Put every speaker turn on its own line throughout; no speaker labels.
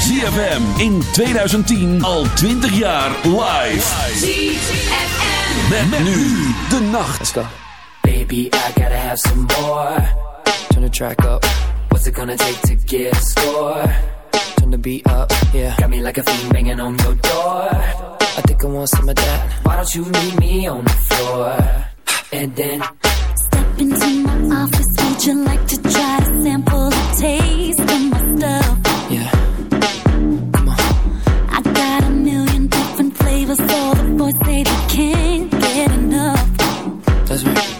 ZFM in 2010 al 20 jaar live.
ZFM.
Met, met nu de nacht.
Let's go. Baby, I gotta have some more. Turn the track up. What's it gonna take to get a score? Turn the beat up, yeah. Got me like a fiend banging on your door. I think I want some of that. Why don't you meet me on the floor? And then
Step into my office. Would you like to try to sample a taste of my stuff?
Yeah.
Different flavors. All the say they can't get enough.
That's right.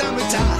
summertime.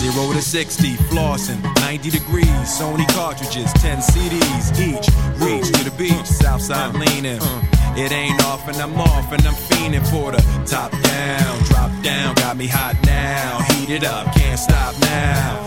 Zero to 60, flossing, 90 degrees. Sony cartridges, 10 CDs each. Reach to the beach, Southside leaning. It ain't off and I'm off and I'm fiending for the top down, drop down. Got me hot now, heat it up, can't stop now.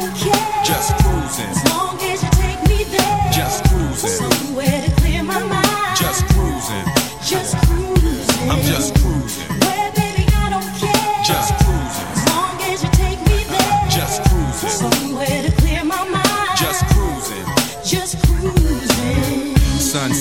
just cruising,
As long as you take me there.
just cruising,
Somewhere to clear my mind.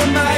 am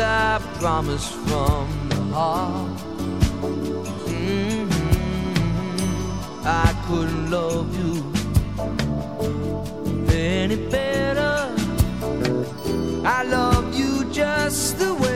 I promised from the heart. Mm-hmm. I couldn't love you any better. I love you just the way.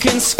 can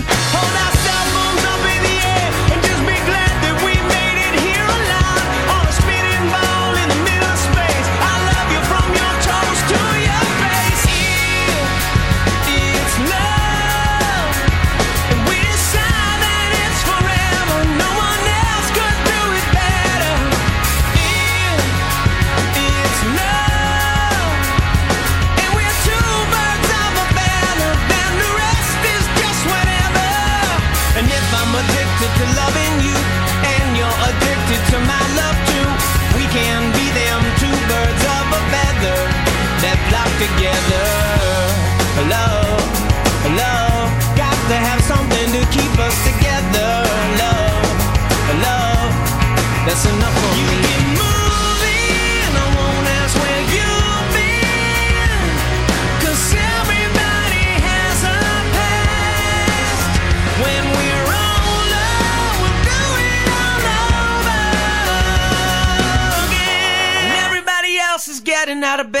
together. Love, love, got to have something to keep us together. Love, love, that's enough for you me. Keep moving, I won't ask where you've everybody has a past. When we're older, we'll do it all over again. Everybody else is getting out of bed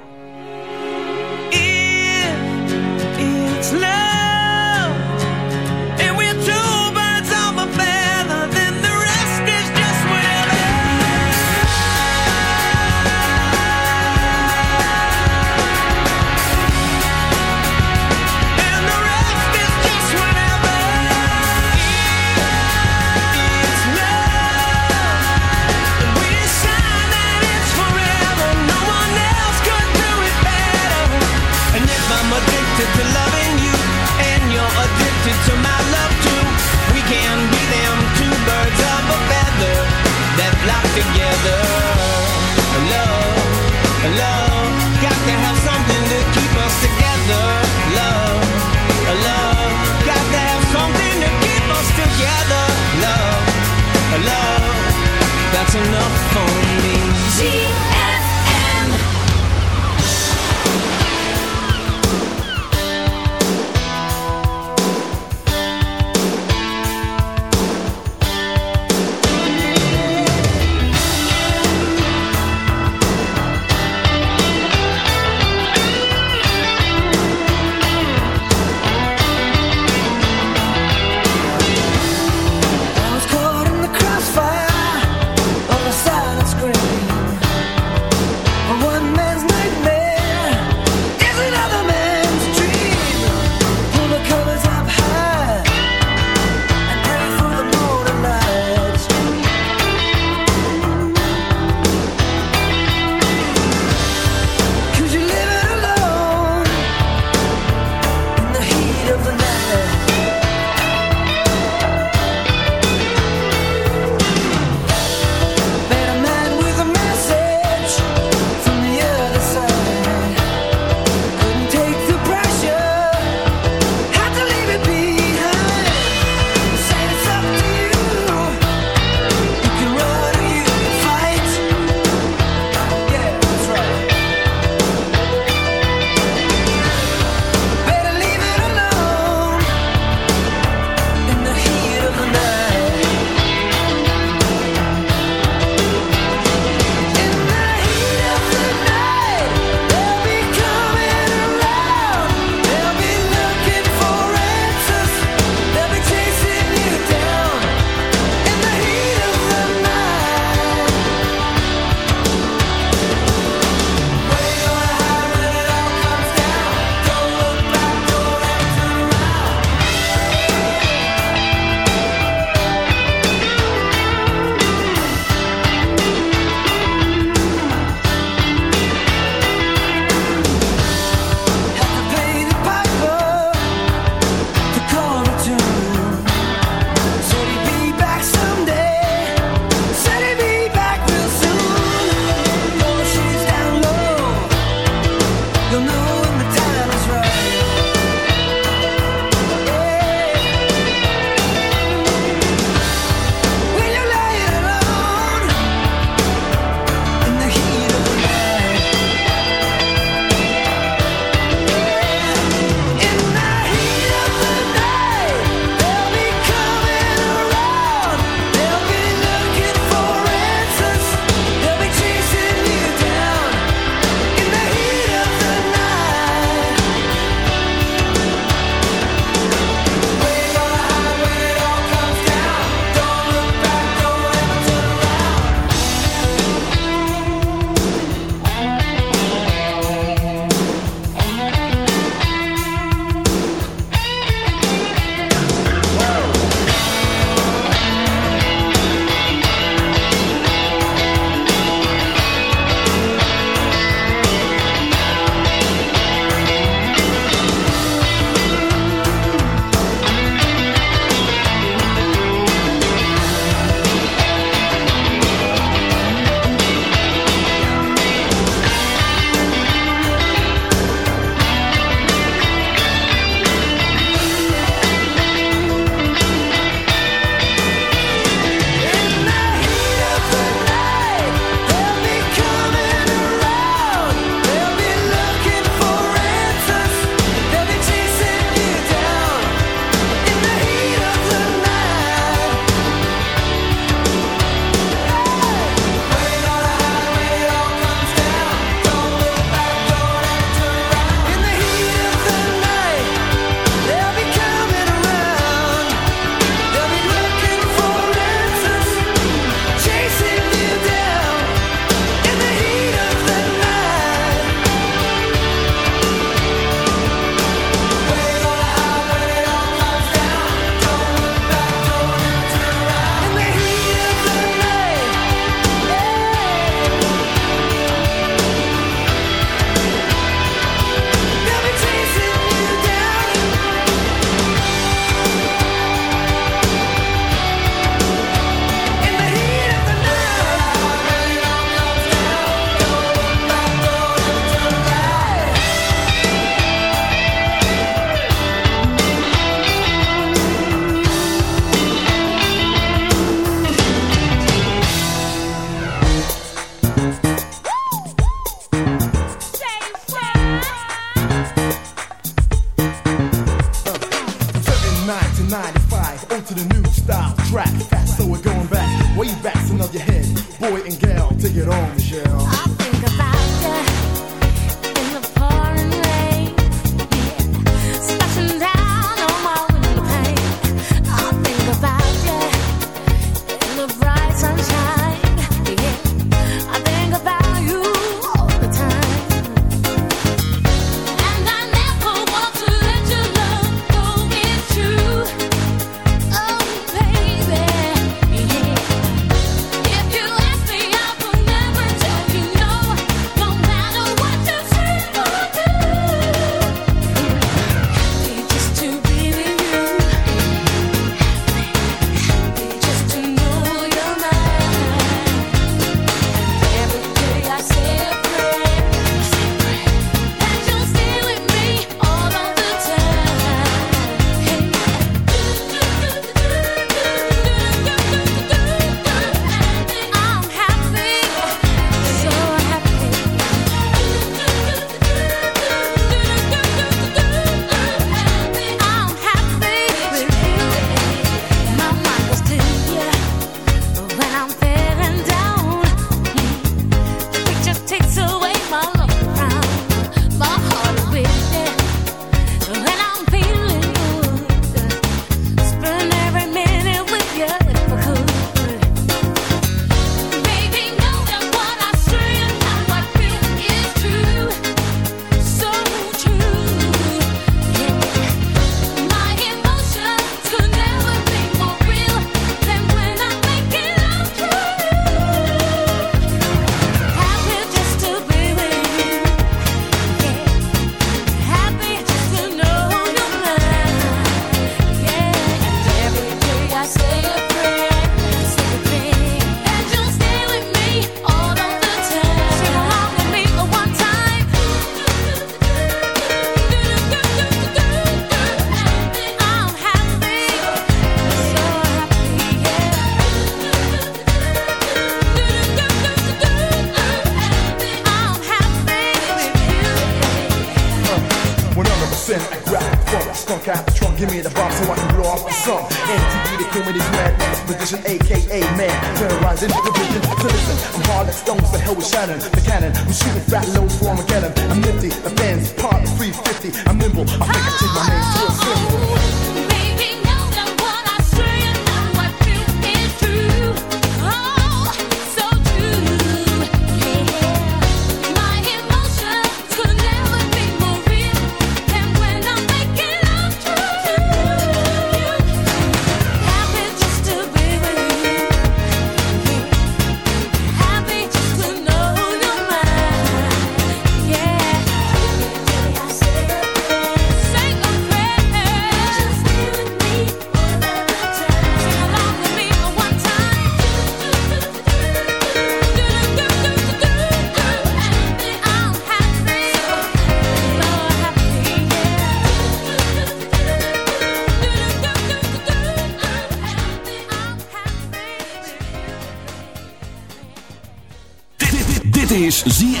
enough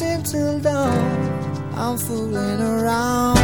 I'm till dawn, I'm fooling around,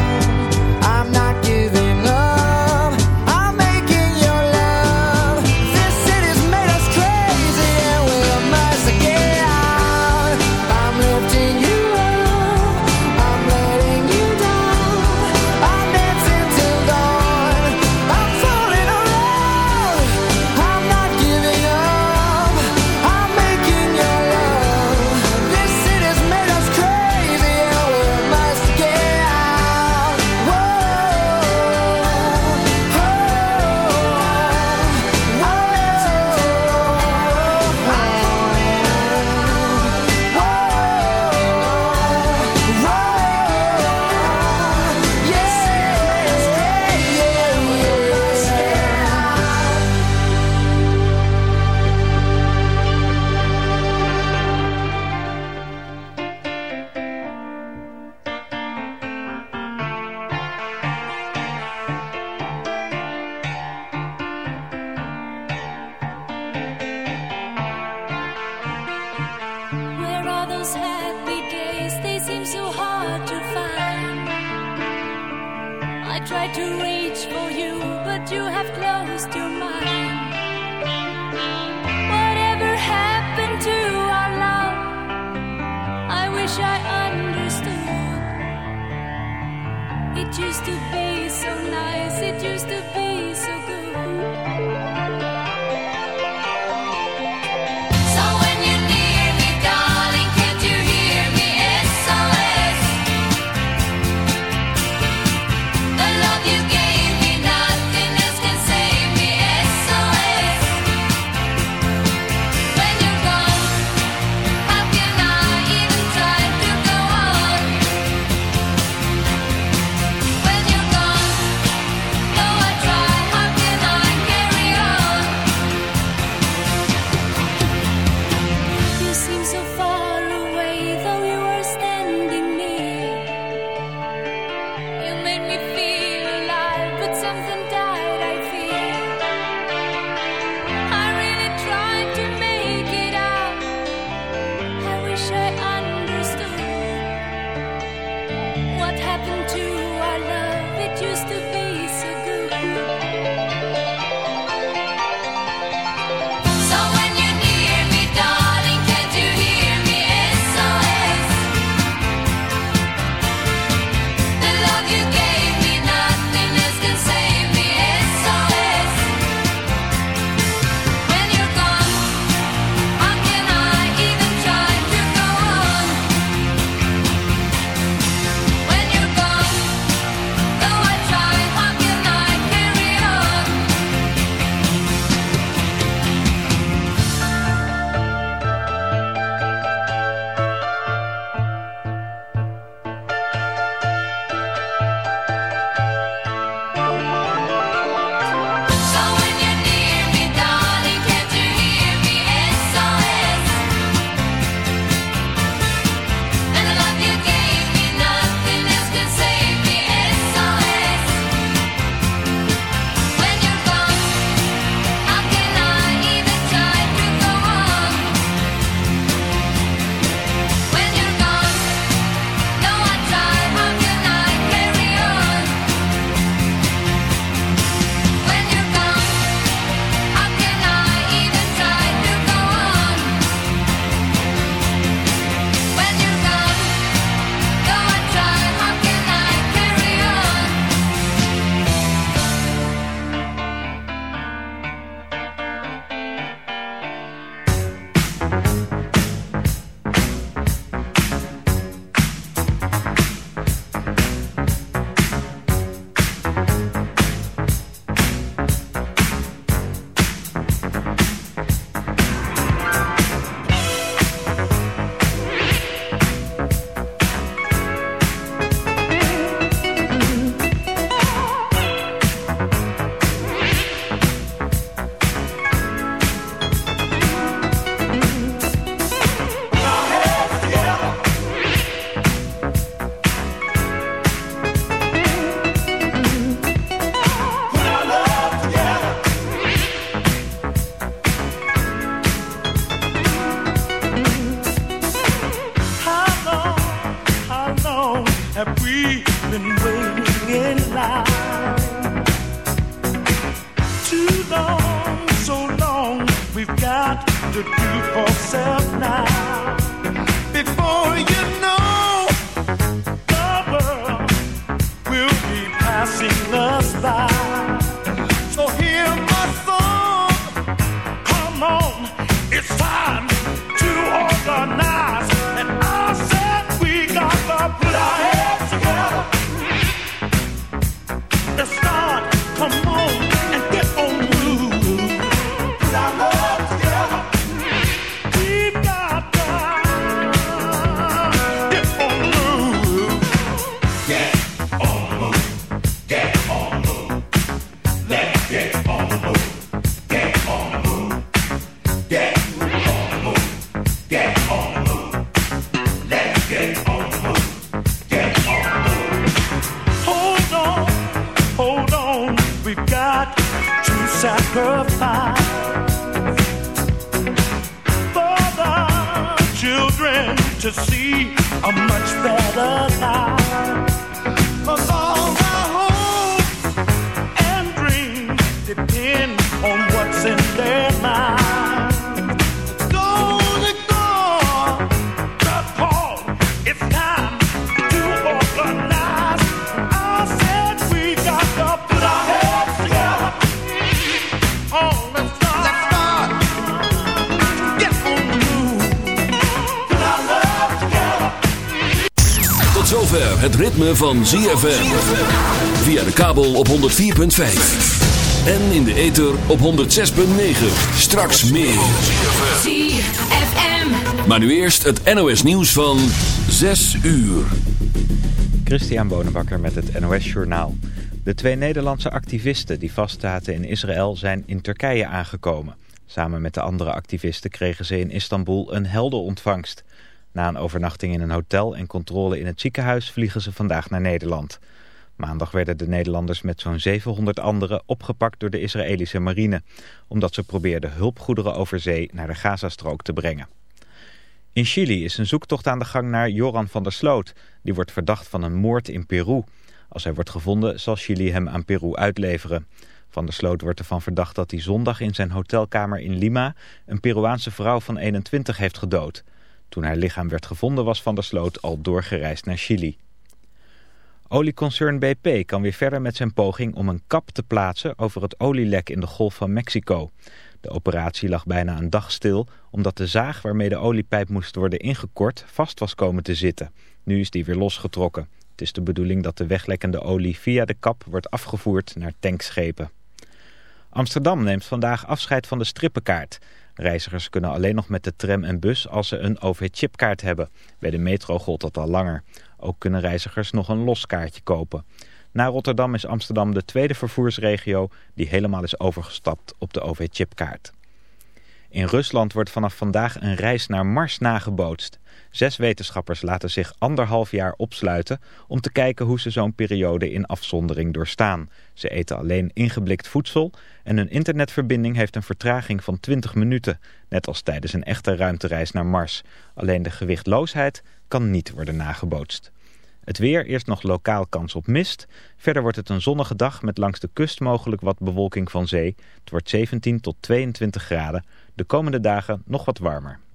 ritme van ZFM. Via de kabel op 104.5. En in de ether op 106.9. Straks meer.
ZFM.
Maar nu eerst het NOS nieuws van 6 uur.
Christian Bonenbakker met het NOS Journaal. De twee Nederlandse activisten die vastzaten in Israël zijn in Turkije aangekomen. Samen met de andere activisten kregen ze in Istanbul een heldenontvangst. Na een overnachting in een hotel en controle in het ziekenhuis vliegen ze vandaag naar Nederland. Maandag werden de Nederlanders met zo'n 700 anderen opgepakt door de Israëlische marine... omdat ze probeerden hulpgoederen over zee naar de Gazastrook te brengen. In Chili is een zoektocht aan de gang naar Joran van der Sloot. Die wordt verdacht van een moord in Peru. Als hij wordt gevonden zal Chili hem aan Peru uitleveren. Van der Sloot wordt ervan verdacht dat hij zondag in zijn hotelkamer in Lima... een Peruaanse vrouw van 21 heeft gedood. Toen haar lichaam werd gevonden was Van der Sloot al doorgereisd naar Chili. Olieconcern BP kan weer verder met zijn poging om een kap te plaatsen over het olielek in de Golf van Mexico. De operatie lag bijna een dag stil omdat de zaag waarmee de oliepijp moest worden ingekort vast was komen te zitten. Nu is die weer losgetrokken. Het is de bedoeling dat de weglekkende olie via de kap wordt afgevoerd naar tankschepen. Amsterdam neemt vandaag afscheid van de strippenkaart. Reizigers kunnen alleen nog met de tram en bus als ze een OV-chipkaart hebben. Bij de metro gold dat al langer. Ook kunnen reizigers nog een los kaartje kopen. Na Rotterdam is Amsterdam de tweede vervoersregio die helemaal is overgestapt op de OV-chipkaart. In Rusland wordt vanaf vandaag een reis naar Mars nagebootst. Zes wetenschappers laten zich anderhalf jaar opsluiten om te kijken hoe ze zo'n periode in afzondering doorstaan. Ze eten alleen ingeblikt voedsel en hun internetverbinding heeft een vertraging van 20 minuten, net als tijdens een echte ruimtereis naar Mars. Alleen de gewichtloosheid kan niet worden nagebootst. Het weer, eerst nog lokaal kans op mist. Verder wordt het een zonnige dag met langs de kust mogelijk wat bewolking van zee. Het wordt 17 tot 22 graden. De komende dagen nog wat warmer.